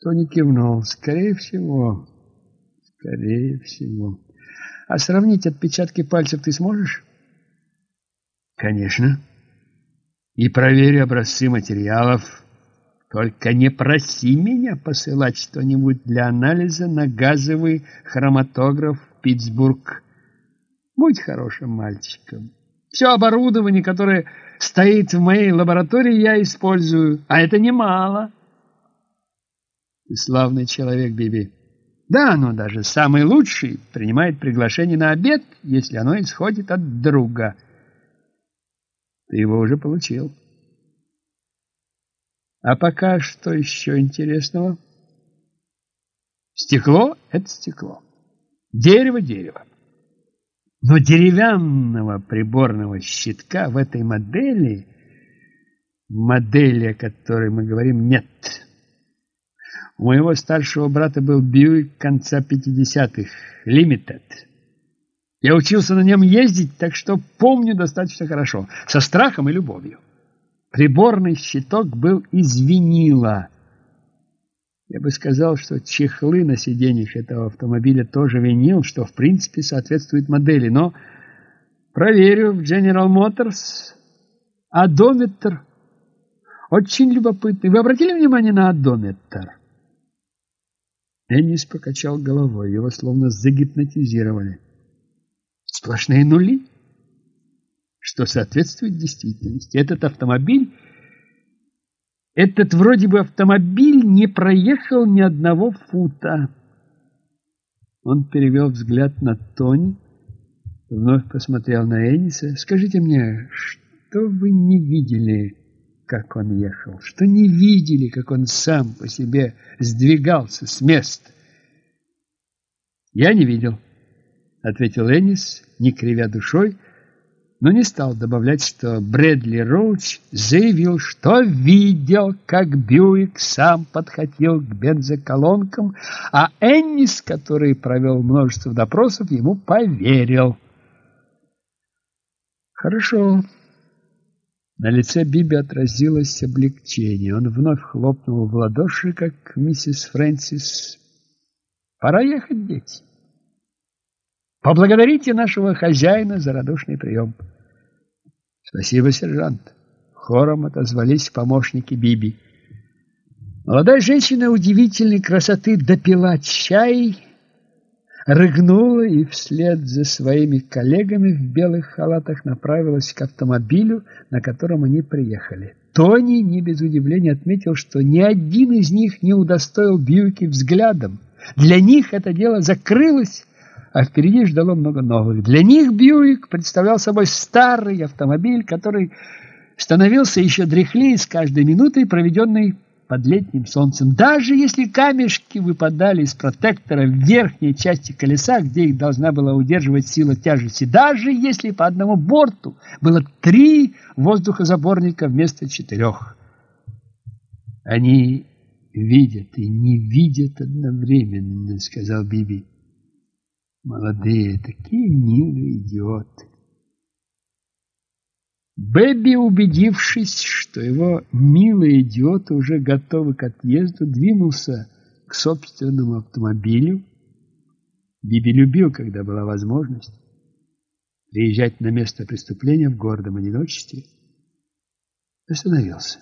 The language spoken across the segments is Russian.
Тони кивнул. Скорее всего. Скорее всего. А сравнить отпечатки пальцев ты сможешь? Конечно. И проверю образцы материалов. Только не проси меня посылать что-нибудь для анализа на газовый хроматограф в Питтсбург. Будь хорошим мальчиком. Все оборудование, которое стоит в моей лаборатории, я использую, а это немало. Ты славный человек, Биби. Да, но даже самый лучший принимает приглашение на обед, если оно исходит от друга. Ты его уже получил. А пока что еще интересного? Стекло — это стекло. Дерево — дерево. Но деревянного приборного щитка в этой модели, модели, о которой мы говорим, нет. У моего старшего брата был Бьюик конца 50-х, Limited. Я учился на нем ездить, так что помню достаточно хорошо, со страхом и любовью. Приборный щиток был из винила. Я бы сказал, что чехлы на сиденьях этого автомобиля тоже винил, что в принципе соответствует модели, но проверю в General Motors. Одометр. Очень любопытный. Вы обратили внимание на одометр? Эннис покачал головой, его словно загипнотизировали. Сплошные нули, что соответствует действительности. Этот автомобиль, этот вроде бы автомобиль не проехал ни одного фута. Он перевел взгляд на Тони, вновь посмотрел на Энниса. «Скажите мне, что вы не видели как он ехал, что не видели, как он сам по себе сдвигался с места. «Я не видел», — ответил Эннис, не кривя душой, но не стал добавлять, что Брэдли Роуч заявил, что видел, как Бьюик сам подходил к бензоколонкам, а Эннис, который провел множество допросов, ему поверил. «Хорошо», на лице Биби отразилось облегчение. Он вновь хлопнул в ладоши, как миссис Фрэнсис. «Пора ехать, дети. Поблагодарите нашего хозяина за радушный прием». «Спасибо, сержант». Хором отозвались помощники Биби. Молодая женщина удивительной красоты допила чай рыгнула и вслед за своими коллегами в белых халатах направилась к автомобилю, на котором они приехали. Тони не без удивления отметил, что ни один из них не удостоил Бьюики взглядом. Для них это дело закрылось, а впереди ждало много новых. Для них Бьюик представлял собой старый автомобиль, который становился еще дряхлее с каждой минутой, проведенной под летним солнцем. Даже если камешки выпадали из протектора в верхней части колеса, где их должна была удерживать сила тяжести, даже если по одному борту было три воздухозаборника вместо четырех. Они видят и не видят одновременно, сказал Биби. Молодые, такие милые идиоты. Бэби, убедившись, что его милые идиоты уже готовы к отъезду, двинулся к собственному автомобилю. Биби любил, когда была возможность, приезжать на место преступления в гордом одиночестве. Остановился.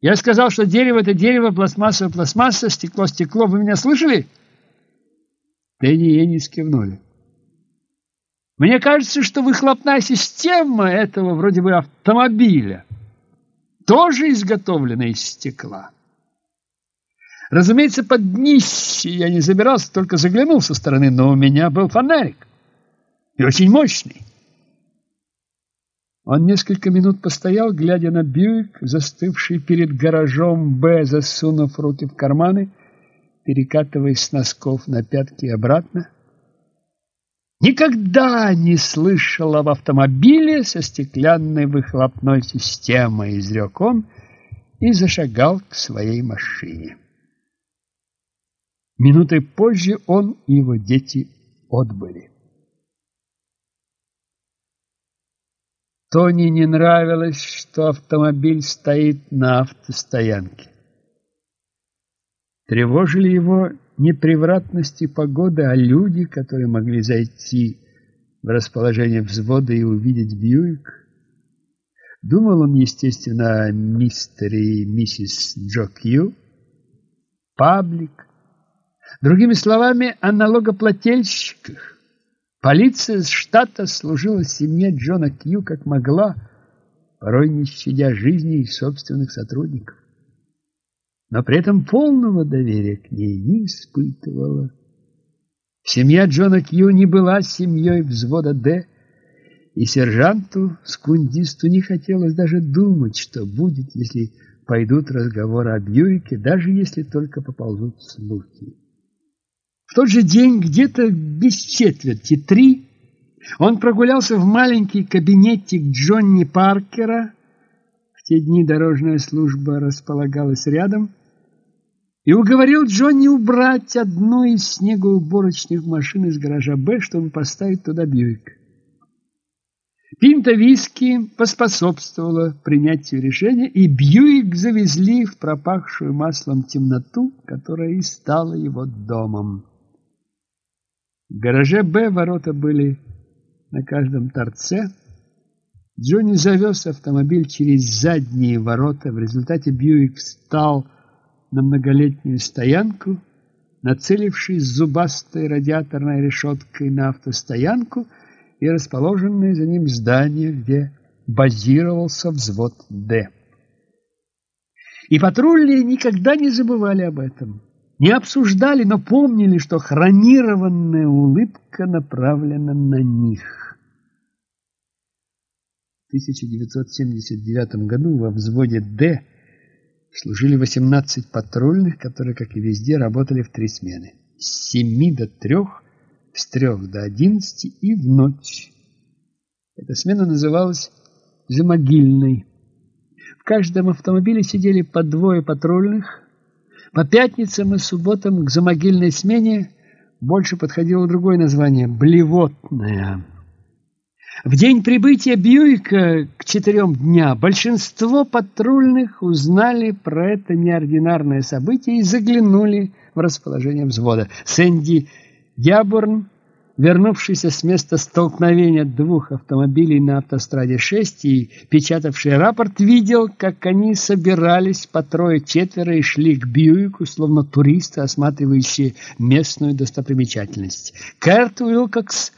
Я сказал, что дерево – это дерево, пластмасса – пластмасса, стекло – стекло. Вы меня слышали? Тенни и Энни скивнули. Мне кажется, что выхлопная система этого вроде бы автомобиля тоже изготовлена из стекла. Разумеется, под днище я не забирался, только заглянул со стороны, но у меня был фонарик. И очень мощный. Он несколько минут постоял, глядя на Бьюик, застывший перед гаражом Б, засунув руки в карманы, перекатываясь с носков на пятки и обратно. Никогда не слышал об автомобиле со стеклянной выхлопной системой, изрек он и зашагал к своей машине. Минутой позже он и его дети отбыли. Тони не нравилось, что автомобиль стоит на автостоянке. Тревожили его не превратности погоды, а люди, которые могли зайти в расположение взвода и увидеть Бьюик. Думал он, естественно, о мистере и миссис Джо Кью, паблик. Другими словами, о налогоплательщиках. Полиция штата служила семье Джона Кью как могла, порой не щадя жизни их собственных сотрудников. Но при этом полного доверия к ней не испытывала. Семья Джона Кью не была семьей взвода «Д», и сержанту-скундисту не хотелось даже думать, что будет, если пойдут разговоры о Бьюике, даже если только поползут слухи. В тот же день, где-то без четверти три, он прогулялся в маленький кабинетик Джонни Паркера. В те дни дорожная служба располагалась рядом и уговорил Джонни убрать одну из снегоуборочных машин из гаража «Б», чтобы поставить туда Бьюик. Пинта виски поспособствовала принятию решения, и Бьюик завезли в пропахшую маслом темноту, которая и стала его домом. В гараже «Б» ворота были на каждом торце. Джонни завез автомобиль через задние ворота. В результате Бьюик встал на многолетнюю стоянку, нацелившись зубастой радиаторной решеткой на автостоянку и расположенное за ним здание, где базировался взвод «Д». И патрульные никогда не забывали об этом не обсуждали, но помнили, что хронированная улыбка направлена на них. В 1979 году во взводе «Д» служили 18 патрульных, которые, как и везде, работали в три смены. С 7 до 3, с 3 до 11 и в ночь. Эта смена называлась «замогильной». В каждом автомобиле сидели по двое патрульных – по пятницам и субботам к замогильной смене больше подходило другое название – «блевотная». В день прибытия Бьюика к четырем дня большинство патрульных узнали про это неординарное событие и заглянули в расположение взвода. Сэнди Яборн вернувшийся с места столкновения двух автомобилей на автостраде 6 и печатавший рапорт, видел, как они собирались по трое-четверо и шли к Бьюику, словно туристы, осматривающие местную достопримечательность. Кэрт Уилкокс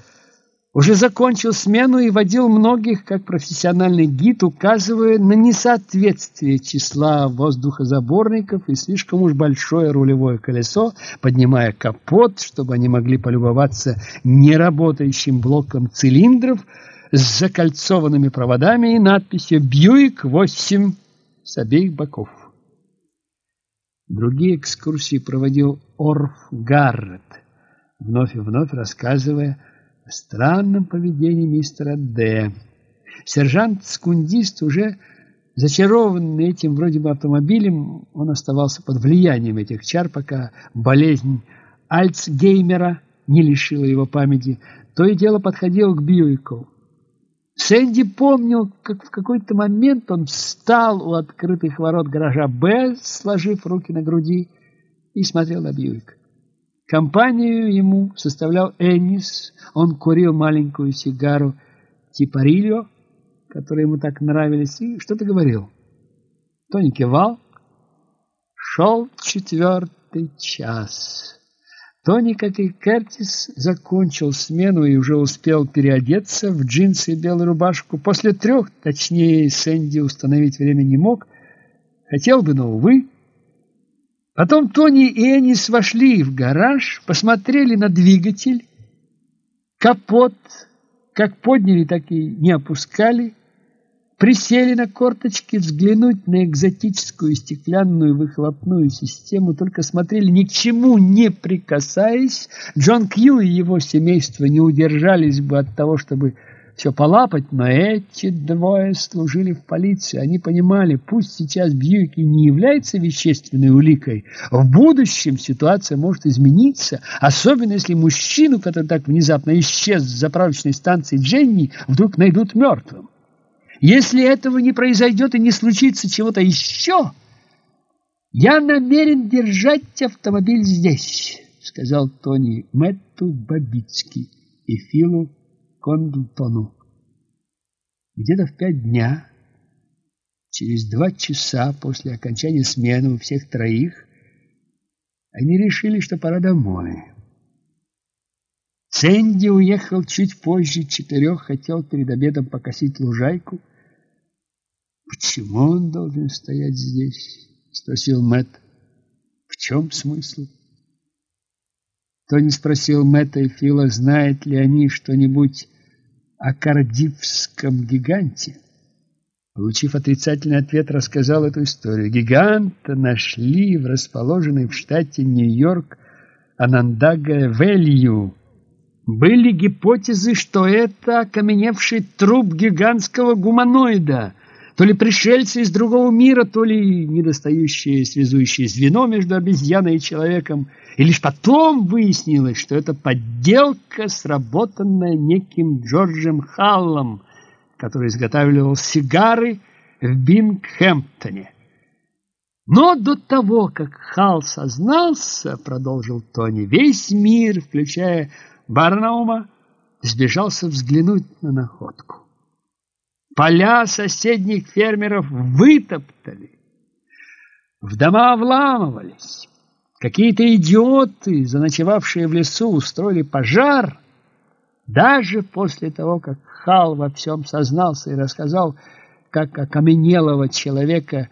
уже закончил смену и водил многих как профессиональный гид, указывая на несоответствие числа воздухозаборников и слишком уж большое рулевое колесо, поднимая капот, чтобы они могли полюбоваться неработающим блоком цилиндров с закольцованными проводами и надписью «Бьюик-8» с обеих боков. Другие экскурсии проводил Орф Гаррет, вновь и вновь рассказывая странном поведении мистера Д. Сержант-скундист уже зачарованный этим вроде бы автомобилем, он оставался под влиянием этих чар, пока болезнь Альцгеймера не лишила его памяти, то и дело подходил к Бьюику. Сэнди помнил, как в какой-то момент он встал у открытых ворот гаража «Б», сложив руки на груди, и смотрел на Бьюик. Компанию ему составлял Эннис. Он курил маленькую сигару Типарильо, которые ему так нравились, и что-то говорил. Тони кивал. Шел четвертый час. Тони, как и Кертис, закончил смену и уже успел переодеться в джинсы и белую рубашку. После трех, точнее, Сэнди установить время не мог. Хотел бы, но, увы, Потом Тони и Энис вошли в гараж, посмотрели на двигатель, капот, как подняли, так и не опускали, присели на корточки взглянуть на экзотическую стеклянную выхлопную систему, только смотрели ни к чему не прикасаясь. Джон Кью и его семейство не удержались бы от того, чтобы все полапать, но эти двое служили в полиции. Они понимали, пусть сейчас Бьюик и не является вещественной уликой, в будущем ситуация может измениться, особенно если мужчину, который так внезапно исчез с заправочной станции Дженни, вдруг найдут мертвым. Если этого не произойдет и не случится чего-то еще, «Я намерен держать автомобиль здесь», — сказал Тони Мэтту Бабицки и Филу Кондлтону. Где-то в пять дня, через два часа после окончания смены у всех троих, они решили, что пора домой. Сэнди уехал чуть позже четырех, хотел перед обедом покосить лужайку. «Почему он должен стоять здесь?» — спросил Мэтт. «В чем смысл?» Тони спросил Мэтта и Фила, знают ли они что-нибудь о кардивском гиганте. Получив отрицательный ответ, рассказал эту историю. Гиганта нашли в расположенной в штате Нью-Йорк Анандага-Вэлью. Были гипотезы, что это окаменевший труп гигантского гуманоида, то ли пришельцы из другого мира, то ли недостающее связующее звено между обезьяной и человеком. И лишь потом выяснилось, что это подделка, сработанная неким Джорджем Халлом, который изготавливал сигары в Бингхэмптоне. Но до того, как Халл сознался, продолжил Тони, весь мир, включая Барнаума, сбежался взглянуть на находку. Поля соседних фермеров вытоптали, в дома вламывались. Какие-то идиоты, заночевавшие в лесу, устроили пожар. Даже после того, как Хал во всем сознался и рассказал, как окаменелого человека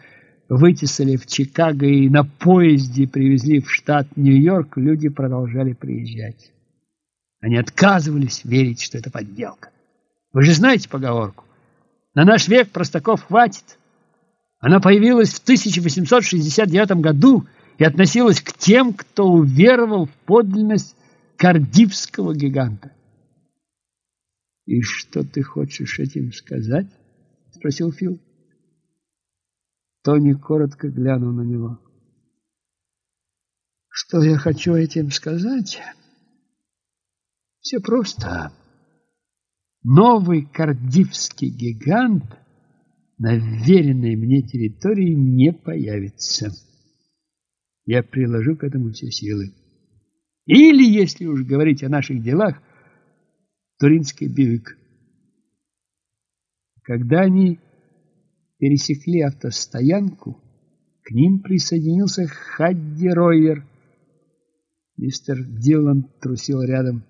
вытесали в Чикаго и на поезде привезли в штат Нью-Йорк, люди продолжали приезжать. Они отказывались верить, что это подделка. Вы же знаете поговорку. На наш век простаков хватит. Она появилась в 1869 году и относилась к тем, кто уверовал в подлинность кардивского гиганта. «И что ты хочешь этим сказать?» — спросил Фил. Тони коротко глянул на него. «Что я хочу этим сказать?» «Все просто». Новый кардивский гигант на веренной мне территории не появится. Я приложу к этому все силы. Или, если уж говорить о наших делах, Туринский Бьюик. Когда они пересекли автостоянку, к ним присоединился Хадди Ройер. Мистер Дилан трусил рядом.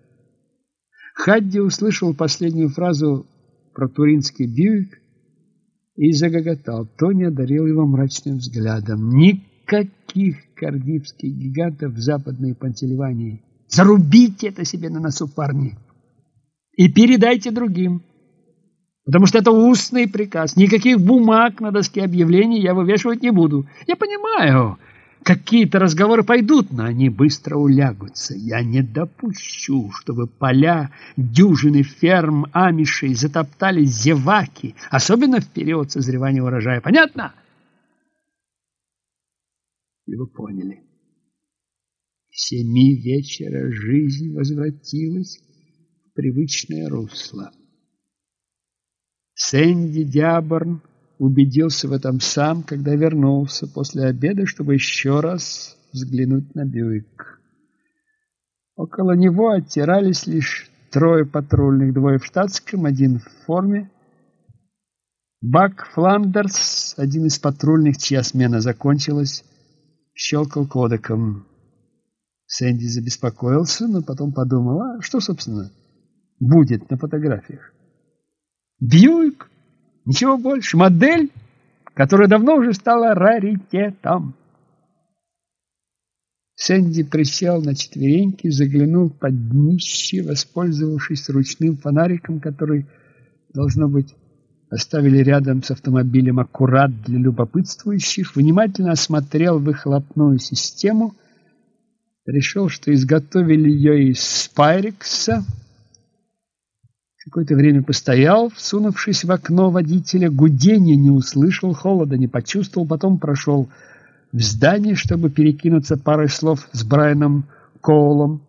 Хадди услышал последнюю фразу про туринский Бьюик и загоготал. Тони одарил его мрачным взглядом. Никаких кардивских гигантов в западной Пансильвании. Зарубите это себе на носу, парни, и передайте другим. Потому что это устный приказ. Никаких бумаг на доске объявлений я вывешивать не буду. Я понимаю, Какие-то разговоры пойдут, но они быстро улягутся. Я не допущу, чтобы поля дюжины ферм амишей затоптали зеваки, особенно в период созревания урожая. Понятно? И вы поняли. К семи вечера жизнь возвратилась в привычное русло. Сэнди Диаборн убедился в этом сам, когда вернулся после обеда, чтобы еще раз взглянуть на Бьюик. Около него оттирались лишь трое патрульных, двое в штатском, один в форме. Бак Фландерс, один из патрульных, чья смена закончилась, щелкал кодеком. Сэнди забеспокоился, но потом подумал, а что, собственно, будет на фотографиях? Бьюик Ничего больше. Модель, которая давно уже стала раритетом. Сэнди присел на четвереньки, заглянул под днище, воспользовавшись ручным фонариком, который, должно быть, оставили рядом с автомобилем аккурат для любопытствующих, внимательно осмотрел выхлопную систему, решил, что изготовили ее из спайрекса, Какое-то время постоял, всунувшись в окно водителя, гудения не услышал, холода не почувствовал, потом прошел в здание, чтобы перекинуться парой слов с Брайаном Коулом,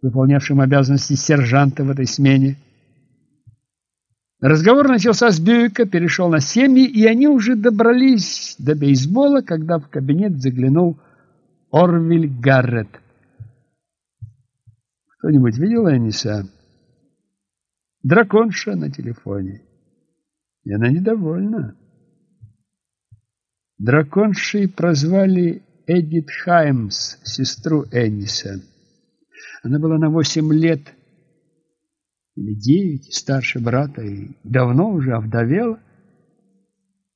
выполнявшим обязанности сержанта в этой смене. Разговор начался с Бьюика, перешел на семьи, и они уже добрались до бейсбола, когда в кабинет заглянул Орвиль Гаррет. Кто-нибудь видел Эниса? Драконша на телефоне. И она недовольна. Драконшей прозвали Эдит Хаймс, сестру Эниса. Она была на восемь лет или девять, старше брата, и давно уже овдовела.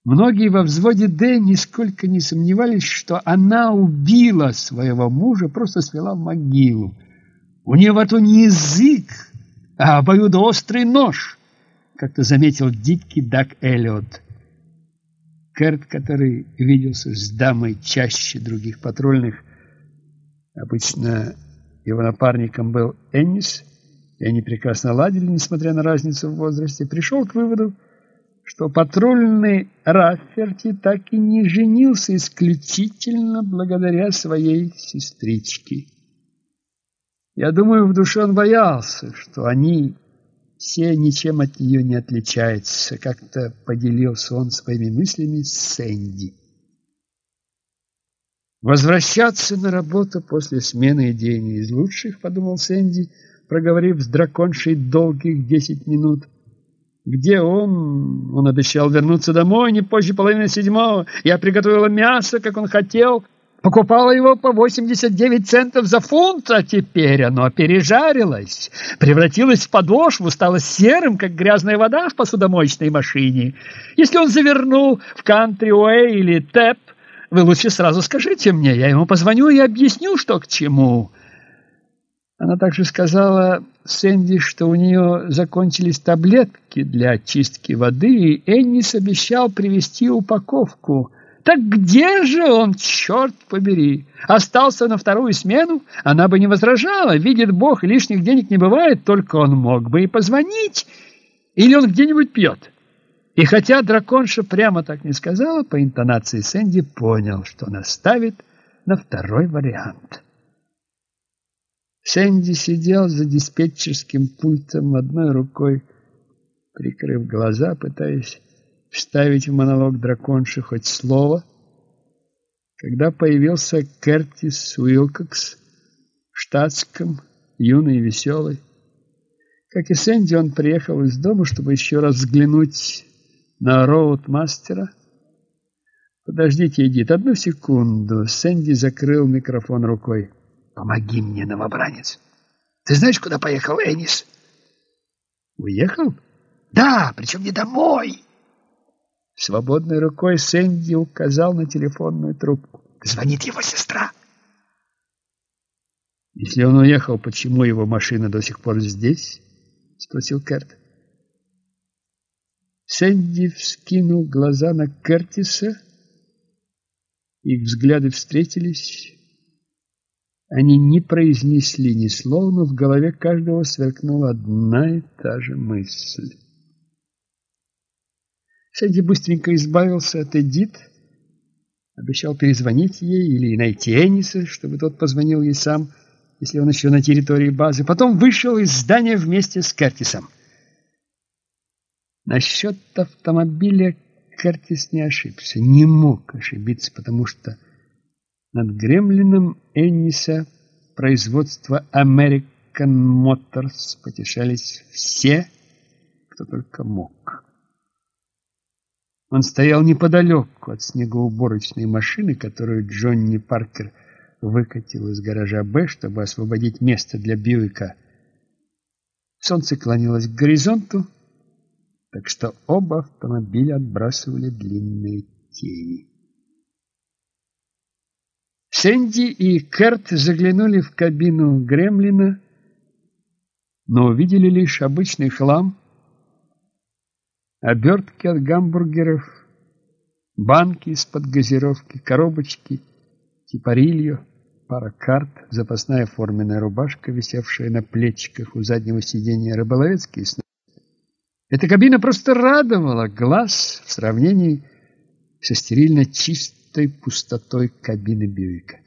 Многие во взводе Д нисколько не сомневались, что она убила своего мужа, просто свела в могилу. У нее во рту язык, а обоюдоострый нож, как-то заметил дикий Дак Эллиот. Керт, который виделся с дамой чаще других патрульных, обычно его напарником был Эннис, и они прекрасно ладили, несмотря на разницу в возрасте, пришел к выводу, что патрульный Рафферти так и не женился исключительно благодаря своей сестричке. Я думаю, в душе он боялся, что они все ничем от нее не отличаются, как-то поделился он своими мыслями с Сэнди. Возвращаться на работу после смены идеи не из лучших, подумал Сэнди, проговорив с драконшей долгих десять минут. Где он? Он обещал вернуться домой не позже половины седьмого. Я приготовила мясо, как он хотел, покупала его по 89 центов за фунт, а теперь оно пережарилось, превратилось в подошву, стало серым, как грязная вода в посудомоечной машине. Если он завернул в кантри-уэй или тэп, вы лучше сразу скажите мне, я ему позвоню и объясню, что к чему». Она также сказала Сэнди, что у нее закончились таблетки для очистки воды, и Эннис обещал привезти упаковку. Так где же он, черт побери? Остался на вторую смену? Она бы не возражала. Видит Бог, лишних денег не бывает, только он мог бы и позвонить. Или он где-нибудь пьет. И хотя драконша прямо так не сказала, по интонации Сэнди понял, что она ставит на второй вариант. Сэнди сидел за диспетчерским пультом одной рукой, прикрыв глаза, пытаясь вставить в монолог драконши хоть слово, когда появился Кертис Уилкокс в штатском, юный и веселый. Как и Сэнди, он приехал из дома, чтобы еще раз взглянуть на роуд-мастера. «Подождите, Эдит, одну секунду». Сэнди закрыл микрофон рукой. Помоги мне, новобранец. Ты знаешь, куда поехал Энис? Уехал? Да, причем не домой. Свободной рукой Сэнди указал на телефонную трубку. Звонит его сестра. Если он уехал, почему его машина до сих пор здесь? Спросил Керт. Сэнди вскинул глаза на Кертиса. Их взгляды встретились. Они не произнесли ни слова, но в голове каждого сверкнула одна и та же мысль. Сэдди быстренько избавился от Эдит, обещал перезвонить ей или найти Энниса, чтобы тот позвонил ей сам, если он еще на территории базы. Потом вышел из здания вместе с Кертисом. Насчет автомобиля Кертис не ошибся, не мог ошибиться, потому что над гремлином Энниса производства American Motors потешались все, кто только мог. Он стоял неподалеку от снегоуборочной машины, которую Джонни Паркер выкатил из гаража «Б», чтобы освободить место для Бьюика. Солнце клонилось к горизонту, так что оба автомобиля отбрасывали длинные тени. Сэнди и Керт заглянули в кабину Гремлина, но увидели лишь обычный хлам, обертки от гамбургеров, банки из-под газировки, коробочки, типарильо, пара карт, запасная форменная рубашка, висевшая на плечиках у заднего сиденья, рыболовецкие сны. Эта кабина просто радовала глаз в сравнении со стерильно чистой пустотой кабины Бьюика.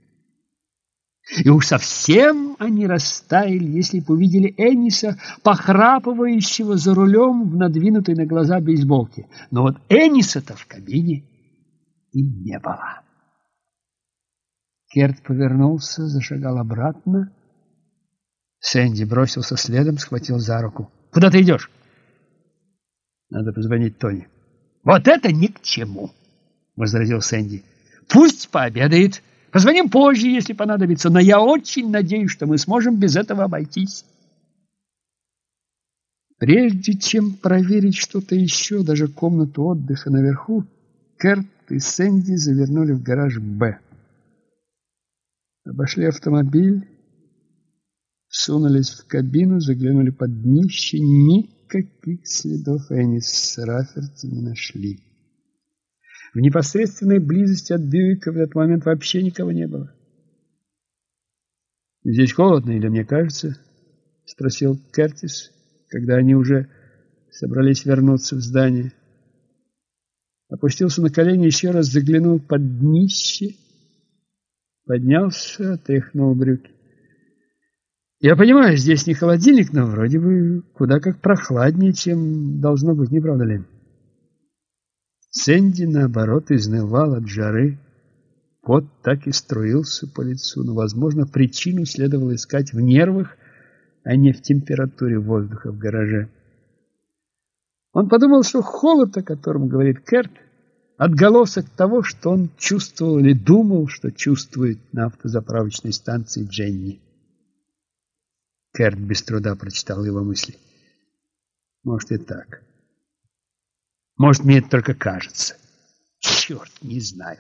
И уж совсем они растаяли, если бы увидели Энниса, похрапывающего за рулем в надвинутой на глаза бейсболке. Но вот Энниса-то в кабине и не было. Керт повернулся, зашагал обратно. Сэнди бросился следом, схватил за руку. «Куда ты идешь?» «Надо позвонить Тони». «Вот это ни к чему!» — возразил Сэнди. «Пусть пообедает». Позвоним позже, если понадобится, но я очень надеюсь, что мы сможем без этого обойтись. Прежде чем проверить что-то еще, даже комнату отдыха наверху, Керт и Сэнди завернули в гараж «Б». Обошли автомобиль, сунулись в кабину, заглянули под днище. Никаких следов Энис Раферти не нашли. В непосредственной близости от Бьюика в этот момент вообще никого не было. «Здесь холодно или мне кажется?» — спросил Кертис, когда они уже собрались вернуться в здание. Опустился на колени, еще раз заглянул под днище, поднялся, отряхнул брюки. «Я понимаю, здесь не холодильник, но вроде бы куда как прохладнее, чем должно быть, не правда ли?» Сэнди, наоборот, изнывал от жары. Пот так и струился по лицу, но, возможно, причину следовало искать в нервах, а не в температуре воздуха в гараже. Он подумал, что холод, о котором говорит Керт, отголосок того, что он чувствовал или думал, что чувствует на автозаправочной станции Дженни. Керт без труда прочитал его мысли. Может и так. Может, мне это только кажется. Черт, не знаю.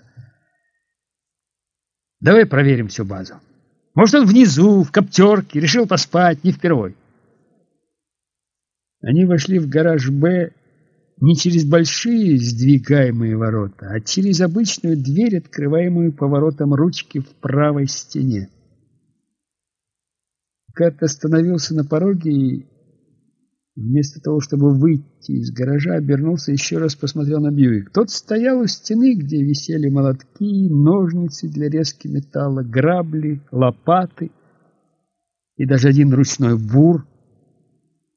Давай проверим всю базу. Может, он внизу, в коптерке, решил поспать, не впервой. Они вошли в гараж «Б» не через большие сдвигаемые ворота, а через обычную дверь, открываемую поворотом ручки в правой стене. Кэт остановился на пороге и Вместо того, чтобы выйти из гаража, обернулся и еще раз посмотрел на Бьюик. Тот стоял у стены, где висели молотки, ножницы для резки металла, грабли, лопаты и даже один ручной бур.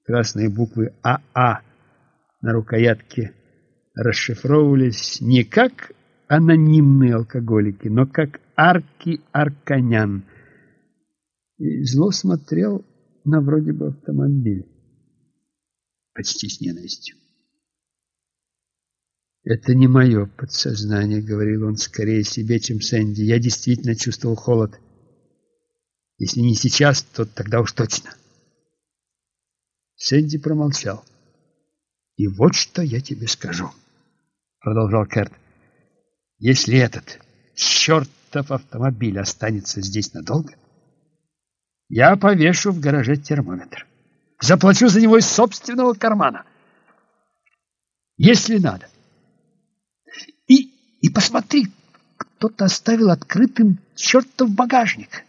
Красные буквы АА на рукоятке расшифровывались не как анонимные алкоголики, но как арки арканян. И зло смотрел на вроде бы автомобиль почти с ненавистью. «Это не мое подсознание», — говорил он скорее себе, чем Сэнди. «Я действительно чувствовал холод. Если не сейчас, то тогда уж точно». Сэнди промолчал. «И вот что я тебе скажу», — продолжал Керт. «Если этот чертов автомобиль останется здесь надолго, я повешу в гараже термометр». Заплачу за него из собственного кармана. Если надо. И, и посмотри, кто-то оставил открытым чертов багажник.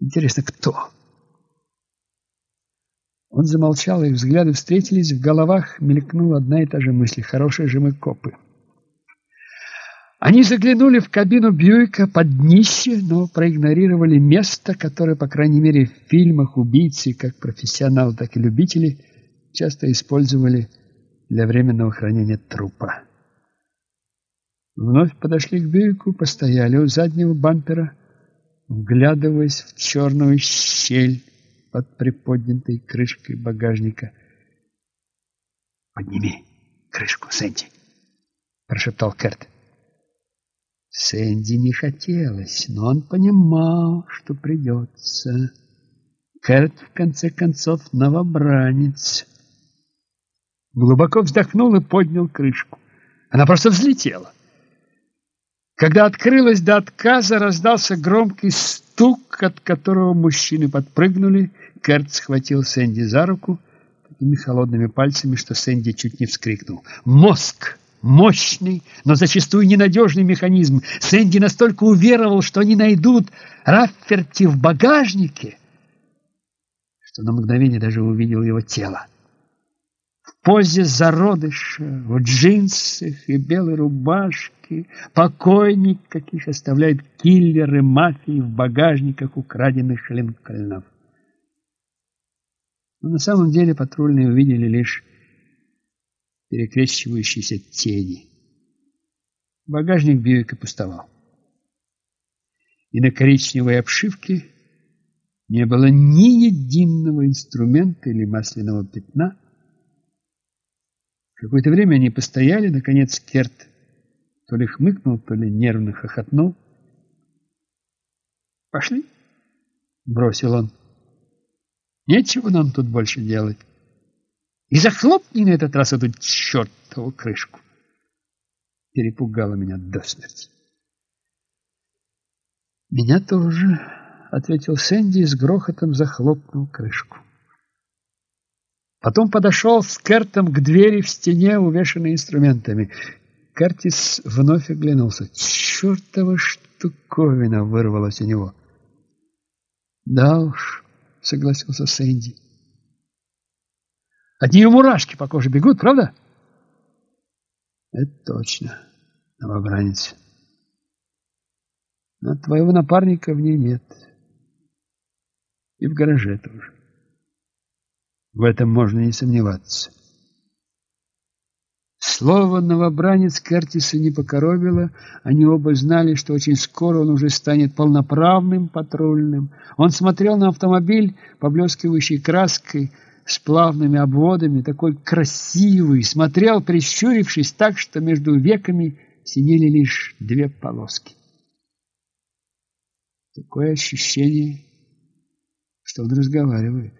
Интересно, кто? Он замолчал, их взгляды встретились, в головах мелькнула одна и та же мысль. Хорошие же мы копы. Они заглянули в кабину Бьюика под днище, но проигнорировали место, которое, по крайней мере, в фильмах убийцы, как профессионалы, так и любители, часто использовали для временного хранения трупа. Вновь подошли к Бьюику, постояли у заднего бампера, вглядываясь в черную щель под приподнятой крышкой багажника. «Подними крышку, Сэнди!» – прошептал Керт. Сэнди не хотелось, но он понимал, что придется. Кэт, в конце концов, новобранец. Глубоко вздохнул и поднял крышку. Она просто взлетела. Когда открылась до отказа, раздался громкий стук, от которого мужчины подпрыгнули. Керт схватил Сэнди за руку такими холодными пальцами, что Сэнди чуть не вскрикнул. «Мозг!» Мощный, но зачастую ненадежный механизм. Сэнди настолько уверовал, что они найдут Рафферти в багажнике, что на мгновение даже увидел его тело. В позе зародыша, в джинсах и белой рубашке, покойник, каких оставляют киллеры мафии в багажниках украденных Линкольнов. Но на самом деле патрульные увидели лишь перекрещивающиеся тени. Багажник Бьюика пустовал. И на коричневой обшивке не было ни единого инструмента или масляного пятна. Какое-то время они постояли, наконец Керт то ли хмыкнул, то ли нервно хохотнул. «Пошли», — бросил он. «Нечего нам тут больше делать. И захлопни на этот раз эту чертову крышку». Перепугала меня до смерти. «Меня тоже», — ответил Сэнди и с грохотом захлопнул крышку. Потом подошел с Кертом к двери в стене, увешанной инструментами. Кертис вновь оглянулся. Чертова штуковина вырвалась у него. «Да уж», — согласился Сэнди. «От нее мурашки по коже бегут, правда?» «Это точно, новобранец. Но твоего напарника в ней нет. И в гараже тоже. В этом можно не сомневаться». Слово «новобранец» Кертиса не покоробило. Они оба знали, что очень скоро он уже станет полноправным патрульным. Он смотрел на автомобиль, поблескивающий краской, с плавными обводами, такой красивый, смотрел, прищурившись так, что между веками синели лишь две полоски. Такое ощущение, что он разговаривает.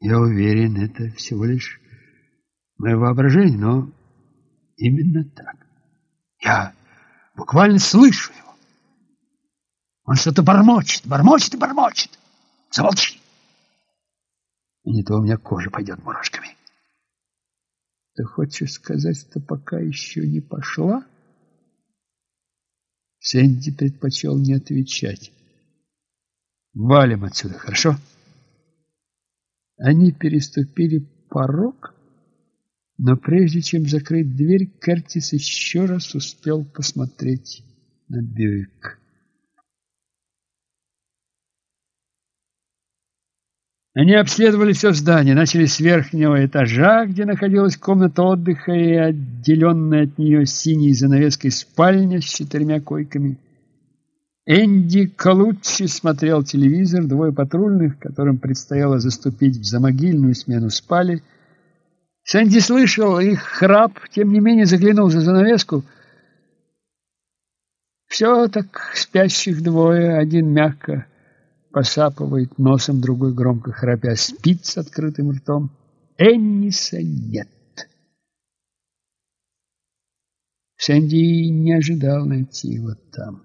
Я уверен, это всего лишь мое воображение, но именно так. Я буквально слышу его. Он что-то бормочет, бормочет и бормочет. Замолчи. Не то у меня кожа пойдет мурашками. Ты хочешь сказать, что пока еще не пошла? Сэнди предпочел не отвечать. Валим отсюда, хорошо? Они переступили порог, но прежде чем закрыть дверь, Кертис еще раз успел посмотреть на Бьюик. Они обследовали все здание, начали с верхнего этажа, где находилась комната отдыха и отделенная от нее синей занавеской спальня с четырьмя койками. Энди Калуччи смотрел телевизор, двое патрульных, которым предстояло заступить в замогильную смену, спали. Сэнди слышал их храп, тем не менее заглянул за занавеску. Все так спящих двое, один мягко посапывает носом, другой громко храпя, спит с открытым ртом. Энниса нет. Сэнди не ожидал найти его там.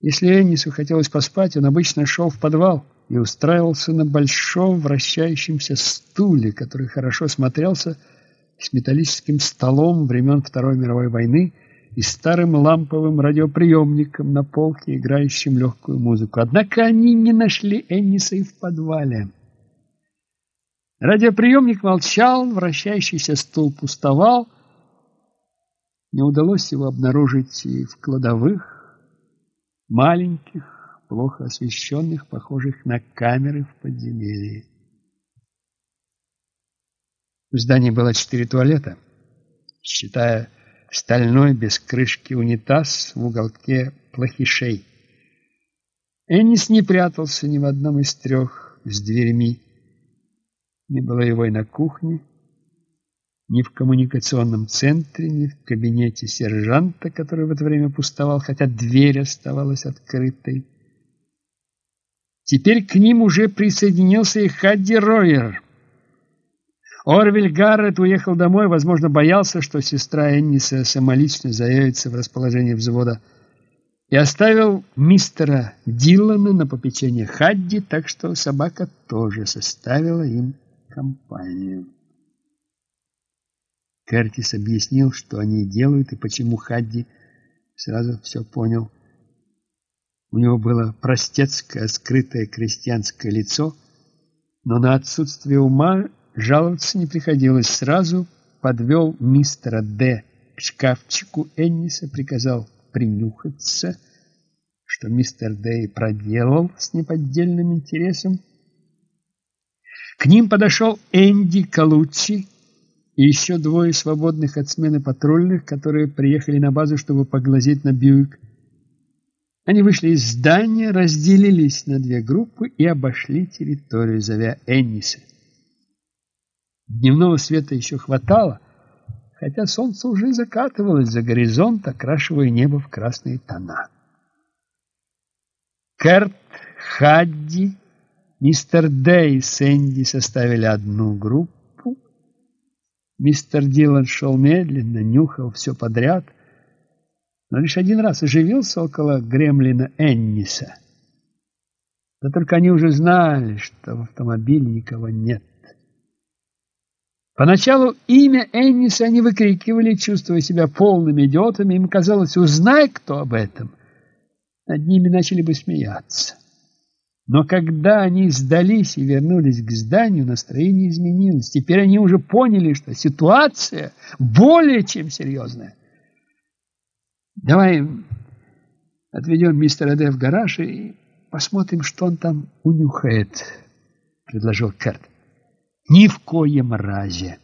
Если Эннису хотелось поспать, он обычно шел в подвал и устраивался на большом вращающемся стуле, который хорошо смотрелся с металлическим столом времен Второй мировой войны и старым ламповым радиоприемником на полке, играющим легкую музыку. Однако они не нашли Энниса и в подвале. Радиоприемник молчал, вращающийся стул пустовал. Не удалось его обнаружить и в кладовых, маленьких, плохо освещенных, похожих на камеры в подземелье. В здании было четыре туалета, считая стальной без крышки унитаз в уголке плохишей. Эннис не прятался ни в одном из трех с дверьми. Не было его и на кухне, ни в коммуникационном центре, ни в кабинете сержанта, который в это время пустовал, хотя дверь оставалась открытой. Теперь к ним уже присоединился и Хадди Ройер — Орвель Гаррет уехал домой, возможно, боялся, что сестра Энниса самолично заявится в расположение взвода, и оставил мистера Дилана на попечение Хадди, так что собака тоже составила им компанию. Кертис объяснил, что они делают и почему Хадди сразу все понял. У него было простецкое, скрытое крестьянское лицо – Но на отсутствие ума жаловаться не приходилось. Сразу подвел мистера Д к шкафчику Энниса, приказал принюхаться, что мистер Д и проделал с неподдельным интересом. К ним подошел Энди Калучи и еще двое свободных от смены патрульных, которые приехали на базу, чтобы поглазеть на Бьюик. Они вышли из здания, разделились на две группы и обошли территорию, зовя Энниса. Дневного света еще хватало, хотя солнце уже закатывалось за горизонт, окрашивая небо в красные тона. Керт, Хадди, мистер Дэй и Сэнди составили одну группу. Мистер Дилан шел медленно, нюхал все подряд — но лишь один раз оживился около гремлина Энниса. Да только они уже знали, что в автомобиле никого нет. Поначалу имя Энниса они выкрикивали, чувствуя себя полными идиотами. Им казалось, узнай кто об этом, над ними начали бы смеяться. Но когда они сдались и вернулись к зданию, настроение изменилось. Теперь они уже поняли, что ситуация более чем серьезная. Давай отведем мистера Д в гараж и посмотрим, что он там унюхает, предложил Керт. Ни в коем разе,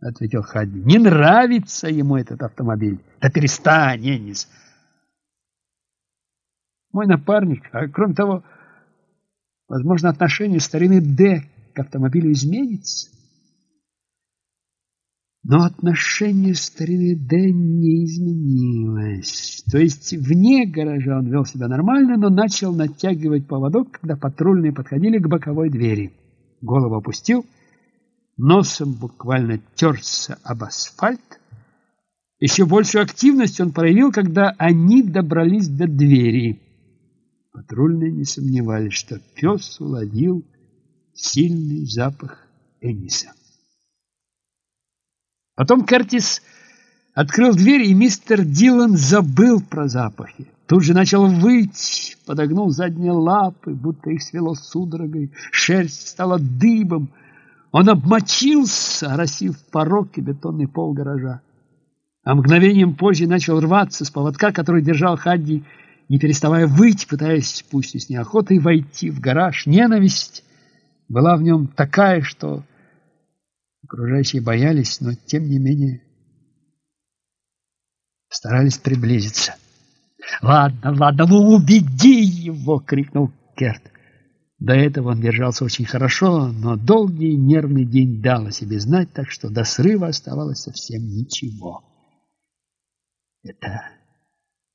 ответил Хадди. Не нравится ему этот автомобиль. Да перестань, Эннис. Мой напарник, а кроме того, возможно, отношение старины Д к автомобилю изменится. Но отношение старины Д не изменилось. То есть вне гаража он вел себя нормально, но начал натягивать поводок, когда патрульные подходили к боковой двери. Голову опустил, носом буквально терся об асфальт. Еще большую активность он проявил, когда они добрались до двери. Патрульные не сомневались, что пес уловил сильный запах Эниса. Потом Кертис открыл дверь, и мистер Дилан забыл про запахи. Тут же начал выть, подогнул задние лапы, будто их свело судорогой. Шерсть стала дыбом. Он обмочился, оросив порог и бетонный пол гаража. А мгновением позже начал рваться с поводка, который держал Хадди, не переставая выть, пытаясь, пусть и с неохотой, войти в гараж. Ненависть была в нем такая, что Окружающие боялись, но тем не менее старались приблизиться. «Ладно, ладно, убеди его!» — крикнул Керт. До этого он держался очень хорошо, но долгий нервный день дал о себе знать, так что до срыва оставалось совсем ничего. «Это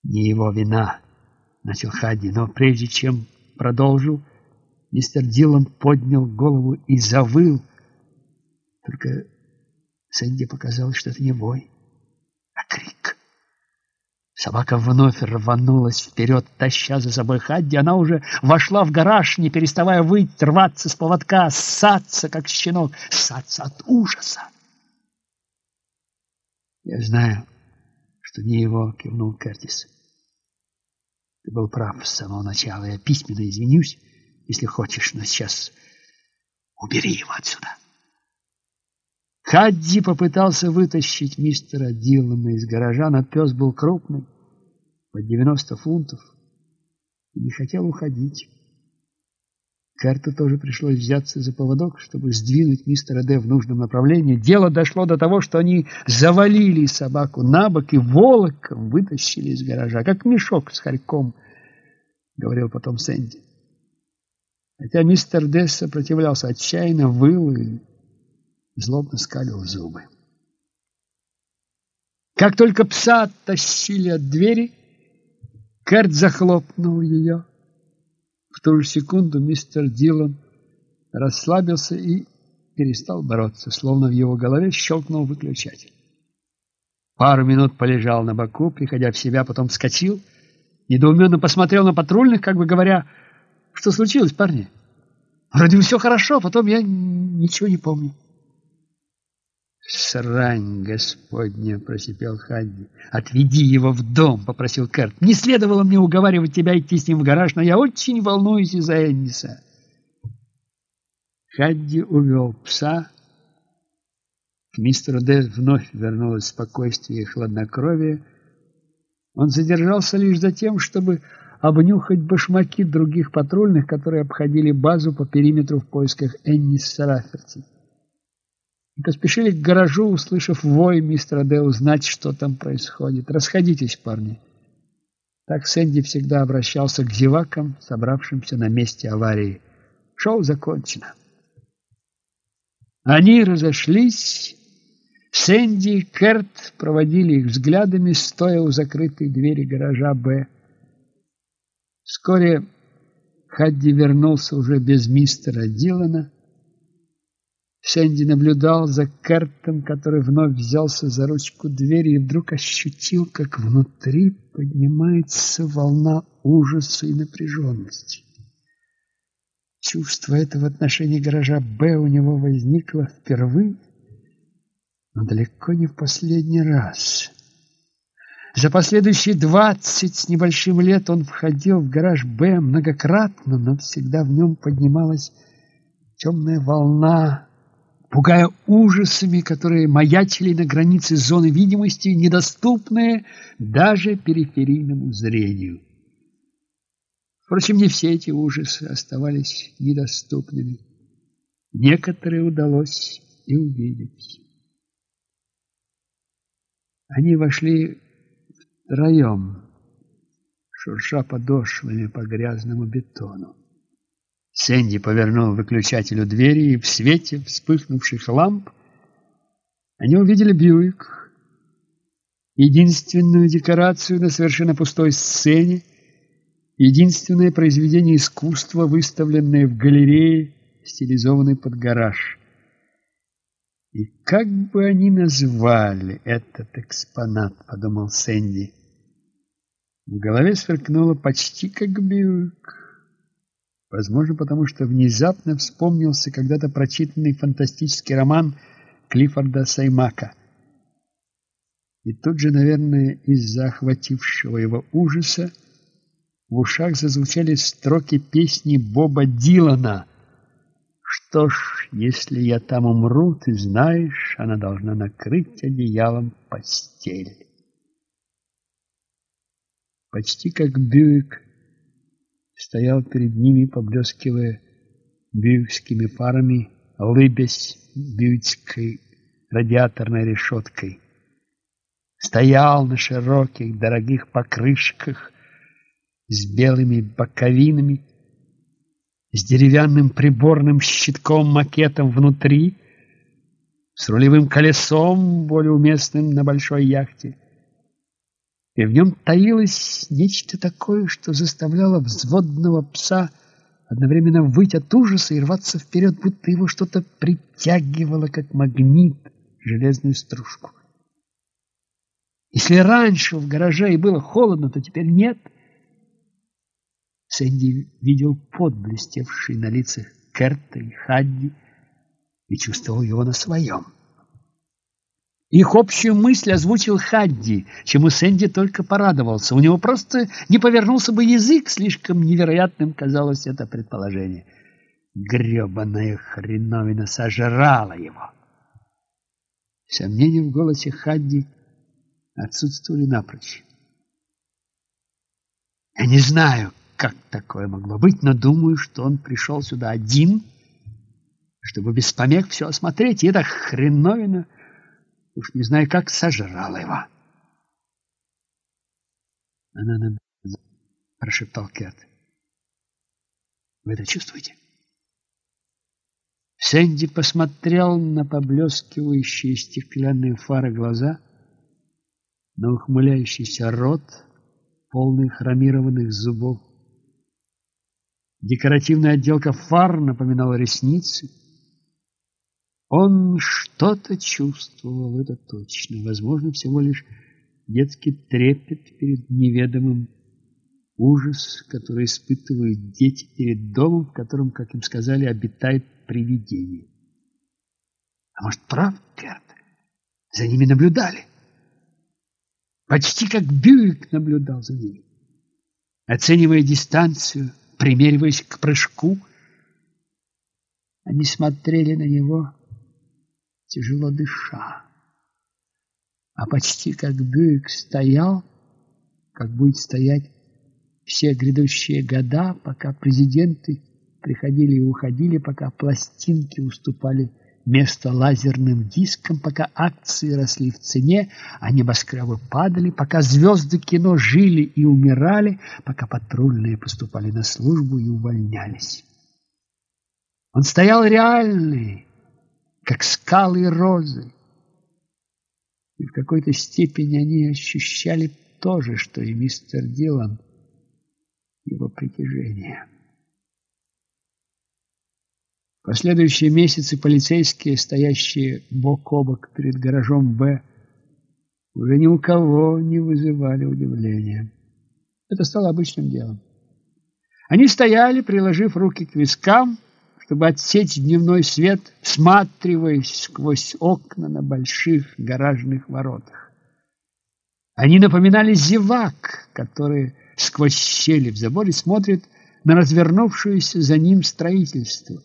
не его вина», — начал Хадди, но прежде чем продолжил, мистер Дилан поднял голову и завыл, только Сэнди показалось, что это не вой. Собака вновь рванулась вперед, таща за собой Хадди. Она уже вошла в гараж, не переставая выть, рваться с поводка, ссаться, как щенок, ссаться от ужаса. «Я знаю, что не его», — кивнул Кертис. «Ты был прав с самого начала. Я письменно извинюсь, если хочешь, но сейчас убери его отсюда». Хадди попытался вытащить мистера Дилана из гаража, но пес был крупный, под 90 фунтов, и не хотел уходить. Карту тоже пришлось взяться за поводок, чтобы сдвинуть мистера Д в нужном направлении. Дело дошло до того, что они завалили собаку на бок и волоком вытащили из гаража, как мешок с хорьком, говорил потом Сэнди. Хотя мистер Д сопротивлялся отчаянно, выл и злобно скалил зубы. Как только пса оттащили от двери, Кэрт захлопнул ее. В ту же секунду мистер Дилан расслабился и перестал бороться, словно в его голове щелкнул выключатель. Пару минут полежал на боку, приходя в себя, потом вскочил, недоуменно посмотрел на патрульных, как бы говоря, что случилось, парни? Вроде все хорошо, потом я ничего не помню. «Срань господня!» — просипел Хадди. «Отведи его в дом!» — попросил Керт. «Не следовало мне уговаривать тебя идти с ним в гараж, но я очень волнуюсь из-за Энниса». Хадди увел пса. К мистеру Д вновь вернулось спокойствие и хладнокровие. Он задержался лишь за тем, чтобы обнюхать башмаки других патрульных, которые обходили базу по периметру в поисках Энни Сараферти. И поспешили к гаражу, услышав вой мистера Д, узнать, что там происходит. «Расходитесь, парни!» Так Сэнди всегда обращался к зевакам, собравшимся на месте аварии. Шоу закончено. Они разошлись. Сэнди и Керт проводили их взглядами, стоя у закрытой двери гаража «Б». Вскоре Хадди вернулся уже без мистера Дилана. Сэнди наблюдал за Кертом, который вновь взялся за ручку двери и вдруг ощутил, как внутри поднимается волна ужаса и напряженности. Чувство это в отношении гаража «Б» у него возникло впервые, но далеко не в последний раз. За последующие двадцать с небольшим лет он входил в гараж «Б» многократно, но всегда в нем поднималась темная волна, пугая ужасами, которые маячили на границе зоны видимости, недоступные даже периферийному зрению. Впрочем, не все эти ужасы оставались недоступными. Некоторые удалось и увидеть. Они вошли втроем, шурша подошвами по грязному бетону. Сэнди повернул выключателю двери, и в свете вспыхнувших ламп они увидели Бьюик, единственную декорацию на совершенно пустой сцене, единственное произведение искусства, выставленное в галерее, стилизованной под гараж. И как бы они назвали этот экспонат, подумал Сэнди. В голове сверкнуло почти как Бьюик. Возможно, потому что внезапно вспомнился когда-то прочитанный фантастический роман Клиффорда Саймака. И тут же, наверное, из-за охватившего его ужаса в ушах зазвучали строки песни Боба Дилана. «Что ж, если я там умру, ты знаешь, она должна накрыть одеялом постель». Почти как Бьюик стоял перед ними, поблескивая бьюикскими фарами, лыбясь бьюикской радиаторной решеткой. Стоял на широких, дорогих покрышках, с белыми боковинами, с деревянным приборным щитком-макетом внутри, с рулевым колесом, более уместным на большой яхте. И в нем таилось нечто такое, что заставляло взводного пса одновременно выть от ужаса и рваться вперед, будто его что-то притягивало, как магнит, железную стружку. Если раньше в гараже и было холодно, то теперь нет — Сэнди видел пот, блестевший на лицах Керта и Хадди, и чувствовал его на своем. Их общую мысль озвучил Хадди, чему Сэнди только порадовался. У него просто не повернулся бы язык, слишком невероятным казалось это предположение. Гребаная хреновина сожрала его. Сомнения в голосе Хадди отсутствовали напрочь. Я не знаю, как такое могло быть, но думаю, что он пришел сюда один, чтобы без помех все осмотреть, и эта хреновина, уж не знаю как, сожрала его. Она нам прошептал Керт. Вы это чувствуете? Сэнди посмотрел на поблескивающие стеклянные фары глаза, на ухмыляющийся рот, полный хромированных зубов. Декоративная отделка фар напоминала ресницы. Он что-то чувствовал, это точно. Возможно, всего лишь детский трепет перед неведомым, ужас, который испытывают дети перед домом, в котором, как им сказали, обитает привидение. А может, прав Керт? За ними наблюдали. Почти как Бьюик наблюдал за ними. Оценивая дистанцию, примериваясь к прыжку. Они смотрели на него, тяжело дыша. А почти как Бюик стоял, как будет стоять все грядущие года, пока президенты приходили и уходили, пока пластинки уступали место лазерным дискам, пока акции росли в цене, а небоскребы падали, пока звезды кино жили и умирали, пока патрульные поступали на службу и увольнялись. Он стоял реальный, как скалы розы. И в какой-то степени они ощущали то же, что и мистер Дилан, его притяжение. Последующие месяцы полицейские, стоящие бок о бок перед гаражом «Б», уже ни у кого не вызывали удивления. Это стало обычным делом. Они стояли, приложив руки к вискам, чтобы отсечь дневной свет, всматриваясь сквозь окна на больших гаражных воротах. Они напоминали зевак, которые сквозь щели в заборе смотрят на развернувшееся за ним строительство.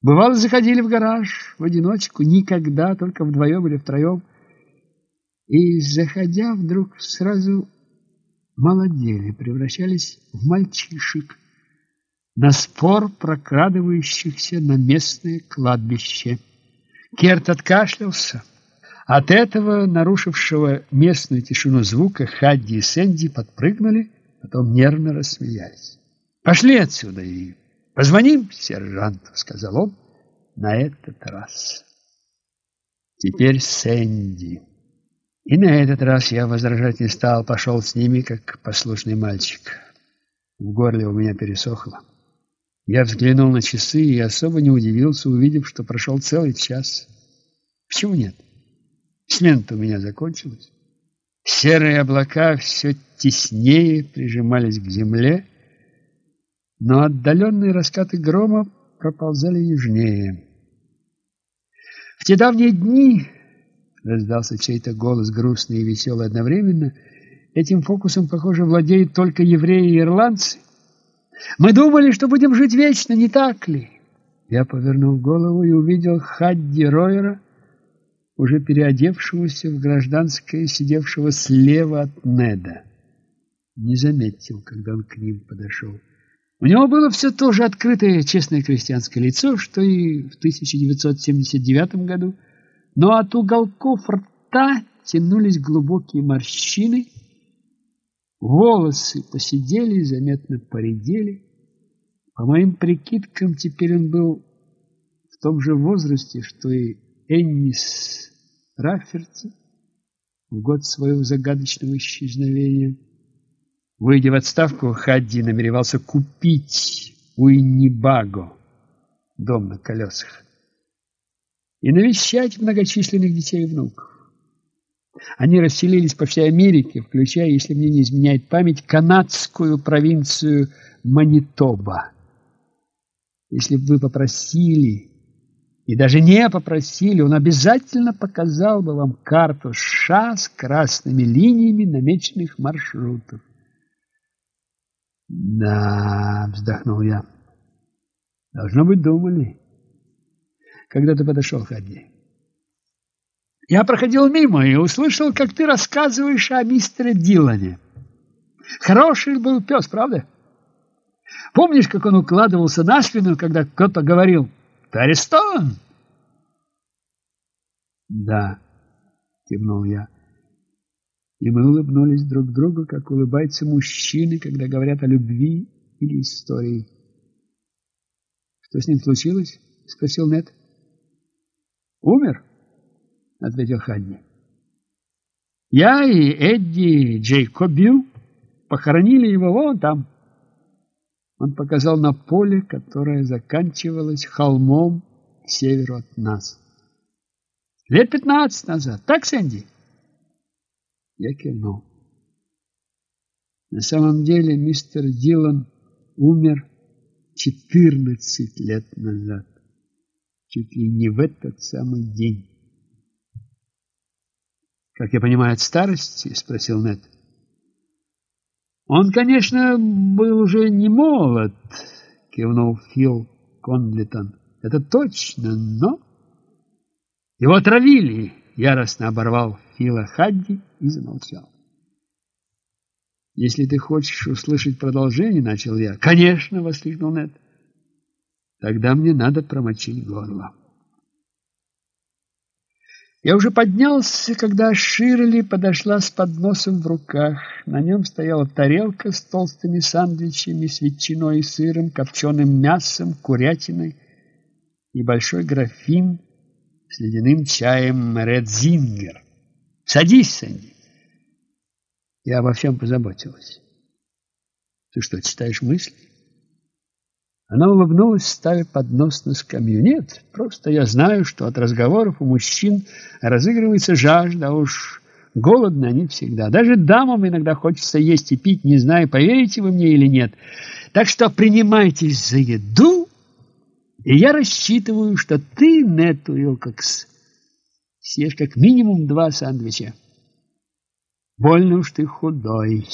Бывало, заходили в гараж в одиночку, никогда, только вдвоем или втроем, и, заходя, вдруг сразу молодели, превращались в мальчишек, на спор прокрадывающихся на местное кладбище. Керт откашлялся. От этого, нарушившего местную тишину звука, Хадди и Сэнди подпрыгнули, потом нервно рассмеялись. «Пошли отсюда и позвоним сержанту», — сказал он на этот раз. Теперь Сэнди. И на этот раз я возражать не стал, пошел с ними, как послушный мальчик. В горле у меня пересохло. Я взглянул на часы и особо не удивился, увидев, что прошел целый час. Почему нет? Смена-то у меня закончилась. Серые облака все теснее прижимались к земле, но отдаленные раскаты грома проползали южнее. В те давние дни раздался чей-то голос, грустный и веселый одновременно. Этим фокусом, похоже, владеют только евреи и ирландцы. Мы думали, что будем жить вечно, не так ли? Я повернул голову и увидел Хадди Ройера, уже переодевшегося в гражданское, сидевшего слева от Неда. Не заметил, когда он к ним подошел. У него было все то же открытое, честное крестьянское лицо, что и в 1979 году, но от уголков рта тянулись глубокие морщины, Волосы посидели, заметно поредели. По моим прикидкам, теперь он был в том же возрасте, что и Эннис Рафферти в год своего загадочного исчезновения. Выйдя в отставку, Хадди намеревался купить у Иннибаго дом на колесах и навещать многочисленных детей и внуков. Они расселились по всей Америке, включая, если мне не изменяет память, канадскую провинцию Манитоба. Если бы вы попросили, и даже не попросили, он обязательно показал бы вам карту США с красными линиями намеченных маршрутов. «Да», — вздохнул я, — «должно быть, думали». Когда ты подошел, Хадди? Я проходил мимо и услышал, как ты рассказываешь о мистере Дилане. Хороший был пес, правда? Помнишь, как он укладывался на спину, когда кто-то говорил «Ты арестован?» «Да», — кивнул я. И мы улыбнулись друг другу, как улыбаются мужчины, когда говорят о любви или истории. «Что с ним случилось?» — спросил Нед. «Умер?» — ответил Хадни. «Я и Эдди Джейкобил похоронили его вон там». Он показал на поле, которое заканчивалось холмом к северу от нас. «Лет пятнадцать назад. Так, Сэнди?» Я кивнул. На самом деле мистер Дилан умер четырнадцать лет назад, чуть ли не в этот самый день. Как я понимаю, от старости? Спросил Нед. Он, конечно, был уже не молод, кивнул Фил Кондлитон. Это точно, но... Его отравили, яростно оборвал Фила Хадди и замолчал. «Если ты хочешь услышать продолжение, — начал я. — Конечно, — воскликнул Нед. — Тогда мне надо промочить горло. Я уже поднялся, когда Ширли подошла с подносом в руках. На нем стояла тарелка с толстыми сандвичами, с ветчиной и сыром, копченым мясом, курятиной и большой графин с ледяным чаем Редзингер. «Садись, Сэнди!» Я обо всем позаботилась. Ты что, читаешь мысли? Она улыбнулась, ставя поднос на скамью. Нет, просто я знаю, что от разговоров у мужчин разыгрывается жажда, а уж голодны они всегда. Даже дамам иногда хочется есть и пить, не знаю, поверите вы мне или нет. Так что принимайтесь за еду, и я рассчитываю, что ты, Нет Уилкокс, съешь как минимум два сандвича. Больно уж ты худой.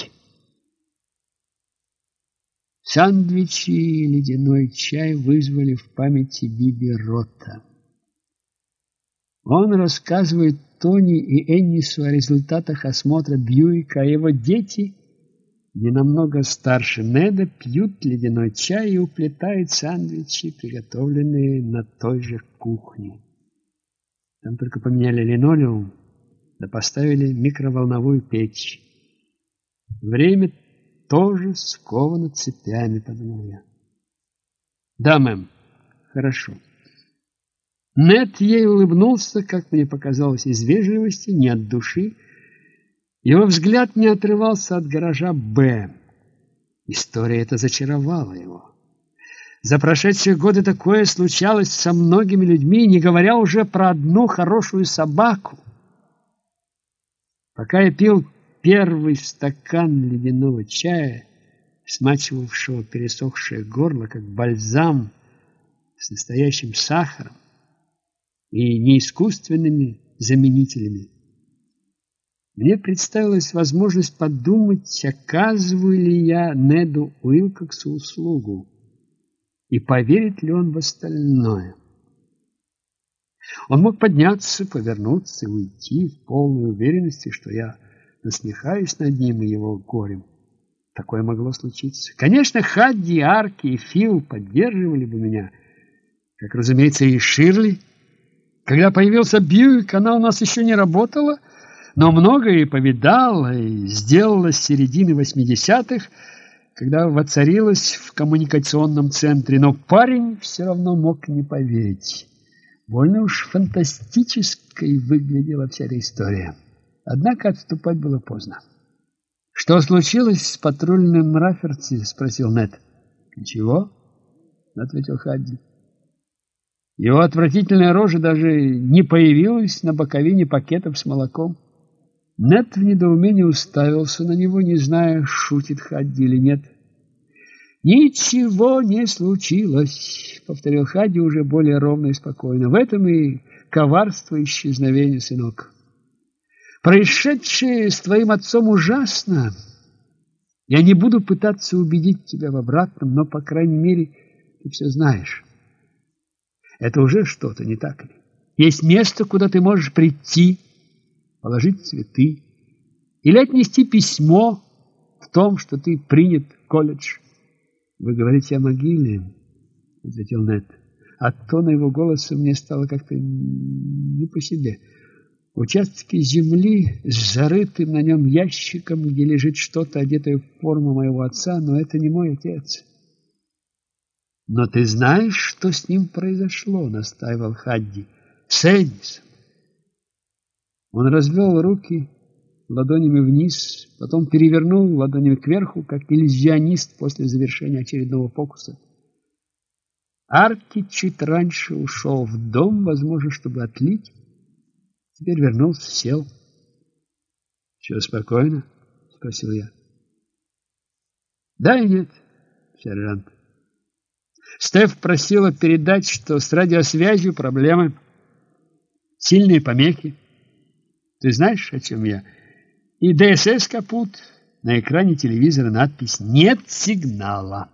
Сандвичи и ледяной чай вызвали в памяти Биби Рота. Он рассказывает Тони и Эннису о результатах осмотра Бьюика, а его дети, не намного старше Неда, пьют ледяной чай и уплетают сандвичи, приготовленные на той же кухне. Там только поменяли линолеум, да поставили микроволновую печь. Время тоже сковано цепями, подумал я. Да, мэм, хорошо. Нет ей улыбнулся, как мне показалось, из вежливости, не от души. Его взгляд не отрывался от гаража «Б». История эта зачаровала его. За прошедшие годы такое случалось со многими людьми, не говоря уже про одну хорошую собаку. Пока я пил первый стакан ледяного чая, смачивавшего пересохшее горло, как бальзам с настоящим сахаром и неискусственными заменителями, мне представилась возможность подумать, оказываю ли я Неду Уилкоксу услугу и поверит ли он в остальное. Он мог подняться, повернуться и уйти в полной уверенности, что я насмехаюсь над ним и его горем. Такое могло случиться. Конечно, Хадди, Арки и Фил поддерживали бы меня, как, разумеется, и Ширли. Когда появился Бьюик, она у нас еще не работала, но многое повидала и сделала с середины восьмидесятых, когда воцарилась в коммуникационном центре, но парень все равно мог не поверить. Больно уж фантастической выглядела вся эта история. Однако отступать было поздно. «Что случилось с патрульным Раферти?» — спросил Нед. «Ничего», — ответил Хадди. Его отвратительная рожа даже не появилась на боковине пакетов с молоком. Нед в недоумении уставился на него, не зная, шутит Хадди или нет. «Ничего не случилось», — повторил Хади уже более ровно и спокойно. «В этом и коварство исчезновения, сынок. Происшедшее с твоим отцом ужасно. Я не буду пытаться убедить тебя в обратном, но, по крайней мере, ты все знаешь. Это уже что-то, не так ли? Есть место, куда ты можешь прийти, положить цветы или отнести письмо в том, что ты принят в колледж». «Вы говорите о могиле?» — ответил Нед. От тона его голоса мне стало как-то не по себе. Участки земли с зарытым на нем ящиком, где лежит что-то, одетое в форму моего отца, но это не мой отец. «Но ты знаешь, что с ним произошло?» — настаивал Хадди. «С Эдисом». Он развел руки ладонями вниз, потом перевернул ладонями кверху, как иллюзионист после завершения очередного фокуса. Арки чуть раньше ушел в дом, возможно, чтобы отлить. Теперь вернулся, сел. — Все спокойно? — спросил я. — Да и нет, сержант. Стеф просила передать, что с радиосвязью проблемы, сильные помехи. Ты знаешь, о чем я? — и ДСС капут. На экране телевизора надпись «Нет сигнала».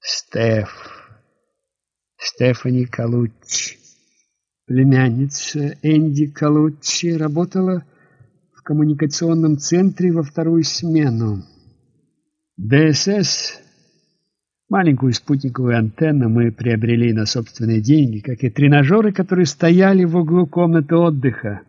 Стеф. Стефани Калуччи. Племянница Энди Калуччи работала в коммуникационном центре во вторую смену. ДСС, маленькую спутниковую антенну, мы приобрели на собственные деньги, как и тренажеры, которые стояли в углу комнаты отдыха.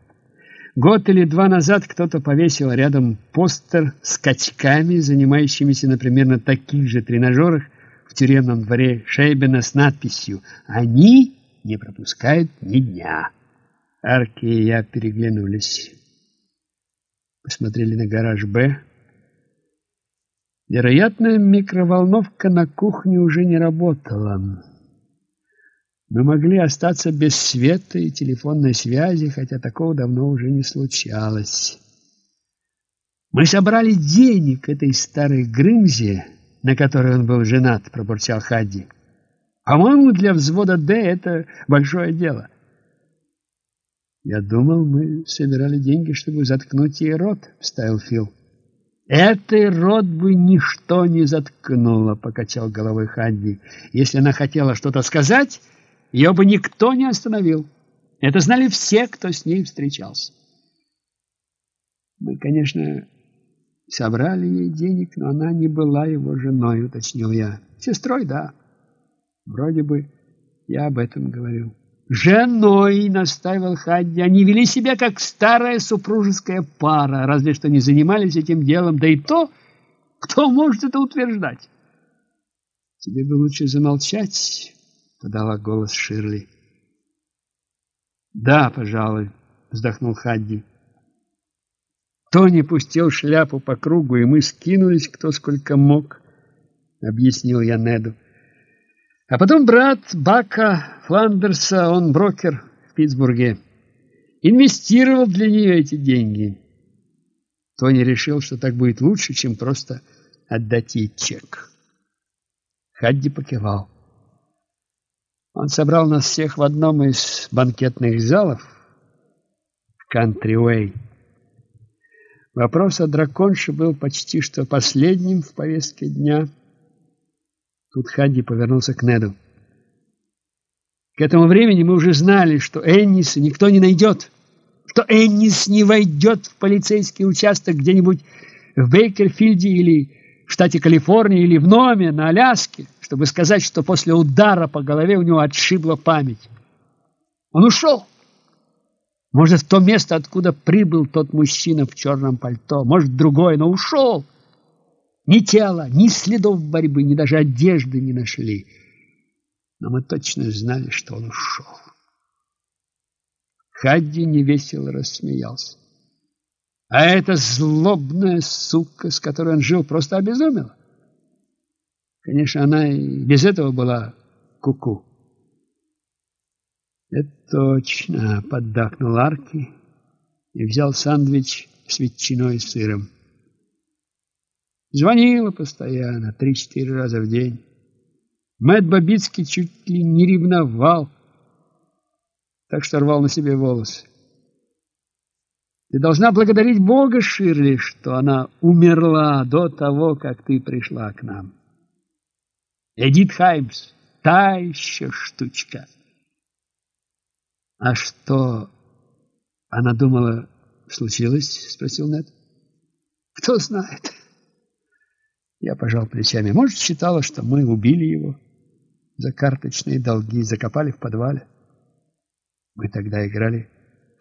Год или два назад кто-то повесил рядом постер с качками, занимающимися, например, на таких же тренажерах в тюремном дворе Шейбена с надписью «Они не пропускают ни дня». Арки и я переглянулись. Посмотрели на гараж «Б». Вероятно, микроволновка на кухне уже не работала. Мы могли остаться без света и телефонной связи, хотя такого давно уже не случалось. Мы собрали денег этой старой Грымзе, на которой он был женат, пробурчал Хадди. По-моему, для взвода «Д» это большое дело. Я думал, мы собирали деньги, чтобы заткнуть ей рот, вставил Фил. Этой рот бы ничто не заткнуло, покачал головой Хадди. Если она хотела что-то сказать, ее бы никто не остановил. Это знали все, кто с ней встречался. Мы, конечно, собрали ей денег, но она не была его женой, уточнил я. Сестрой, да. Вроде бы я об этом говорил. Женой, настаивал Хадди. Они вели себя как старая супружеская пара, разве что не занимались этим делом. Да и то, кто может это утверждать? Тебе бы лучше замолчать, подала голос Ширли. Да, пожалуй, вздохнул Хадди. Тони пустил шляпу по кругу, и мы скинулись кто сколько мог, объяснил я Неду. А потом брат Бака Фландерса, он брокер в Питтсбурге, инвестировал для нее эти деньги. Тони решил, что так будет лучше, чем просто отдать ей чек. Хадди покивал. Он собрал нас всех в одном из банкетных залов в Кантри-Уэй. Вопрос о драконше был почти что последним в повестке дня. Тут Хадди повернулся к Неду. К этому времени мы уже знали, что Энниса никто не найдет, что Эннис не войдет в полицейский участок где-нибудь в Бейкерфилде или в штате Калифорния или в Номе на Аляске, чтобы сказать, что после удара по голове у него отшибла память. Он ушел. Может, в то место, откуда прибыл тот мужчина в черном пальто, может, другой, но ушел. Ни тела, ни следов борьбы, ни даже одежды не нашли. Но мы точно знали, что он ушел. Хадди невесело рассмеялся. А эта злобная сука, с которой он жил, просто обезумела. Конечно, она и без этого была куку. -ку. Это точно, поддакнул Арки и взял сэндвич с ветчиной и сыром. Звонила постоянно, три-четыре раза в день. Мэтт Бабицкий чуть ли не ревновал, так что рвал на себе волосы. Ты должна благодарить Бога, Ширли, что она умерла до того, как ты пришла к нам. Эдит Хаймс, та еще штучка. А что она думала случилось? Спросил Нед. Кто знает. Я пожал плечами. Может, считала, что мы убили его за карточные долги, закопали в подвале. Мы тогда играли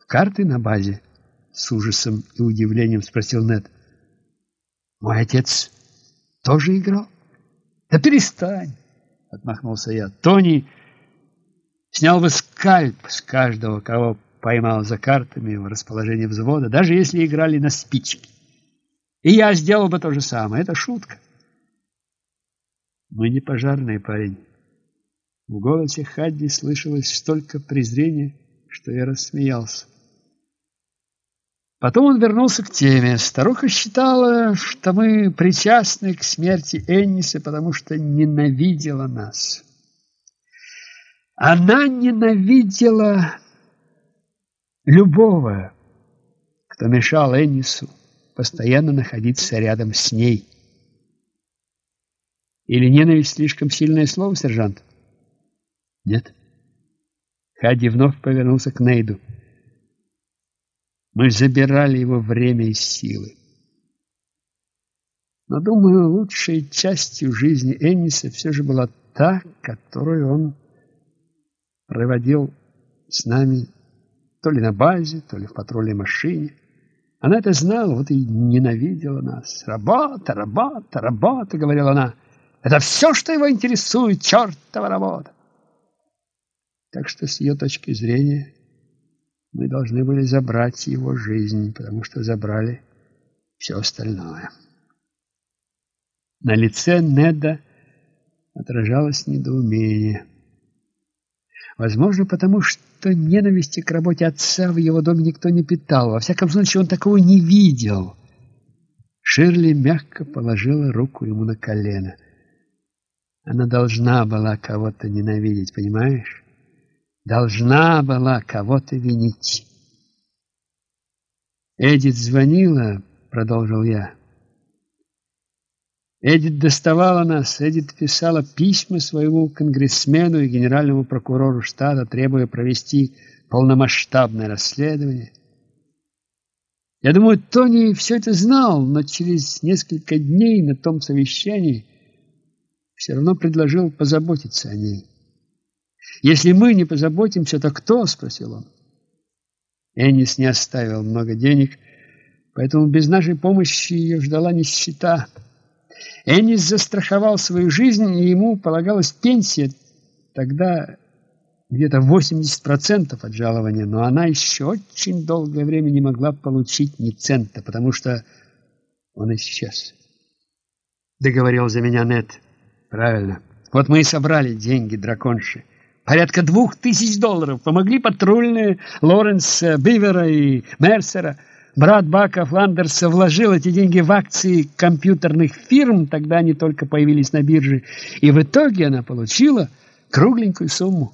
в карты на базе. С ужасом и удивлением спросил Нед. Мой отец тоже играл? Да перестань, отмахнулся я. Тони снял бы скальп с каждого, кого поймал за картами в расположении взвода, даже если играли на спички. И я сделал бы то же самое. Это шутка. Мы не пожарные, парень. В голосе Хадди слышалось столько презрения, что я рассмеялся. Потом он вернулся к теме. Старуха считала, что мы причастны к смерти Энниса, потому что ненавидела нас. Она ненавидела любого, кто мешал Эннису постоянно находиться рядом с ней. Или ненависть слишком сильное слово, сержант? Нет. Хади вновь повернулся к Нейду. Мы забирали его время и силы. Но, думаю, лучшей частью жизни Энниса все же была та, которую он проводил с нами то ли на базе, то ли в патрульной машине. Она это знала, вот и ненавидела нас. «Работа, работа, работа!» — говорила она. «Это все, что его интересует, чертова работа!» Так что с ее точки зрения мы должны были забрать его жизнь, потому что забрали все остальное. На лице Неда отражалось недоумение. Возможно, потому что ненависти к работе отца в его доме никто не питал. Во всяком случае, он такого не видел. Ширли мягко положила руку ему на колено. Она должна была кого-то ненавидеть, понимаешь? Должна была кого-то винить. Эдит звонила, продолжил я. Эдит доставала нас, Эдит писала письма своему конгрессмену и генеральному прокурору штата, требуя провести полномасштабное расследование. Я думаю, Тони все это знал, но через несколько дней на том совещании все равно предложил позаботиться о ней. «Если мы не позаботимся, то кто?» – спросил он. Эннис не оставил много денег, поэтому без нашей помощи ее ждала нищета – Эннис застраховал свою жизнь, и ему полагалась пенсия, тогда где-то 80% от жалования, но она еще очень долгое время не могла получить ни цента, потому что он исчез. Договорил за меня Нет. Правильно. Вот мы и собрали деньги драконши. Порядка двух тысяч долларов. Помогли патрульные Лоренс Бивера и Мерсера – Брат Бака Фландерса вложил эти деньги в акции компьютерных фирм, тогда они только появились на бирже, и в итоге она получила кругленькую сумму.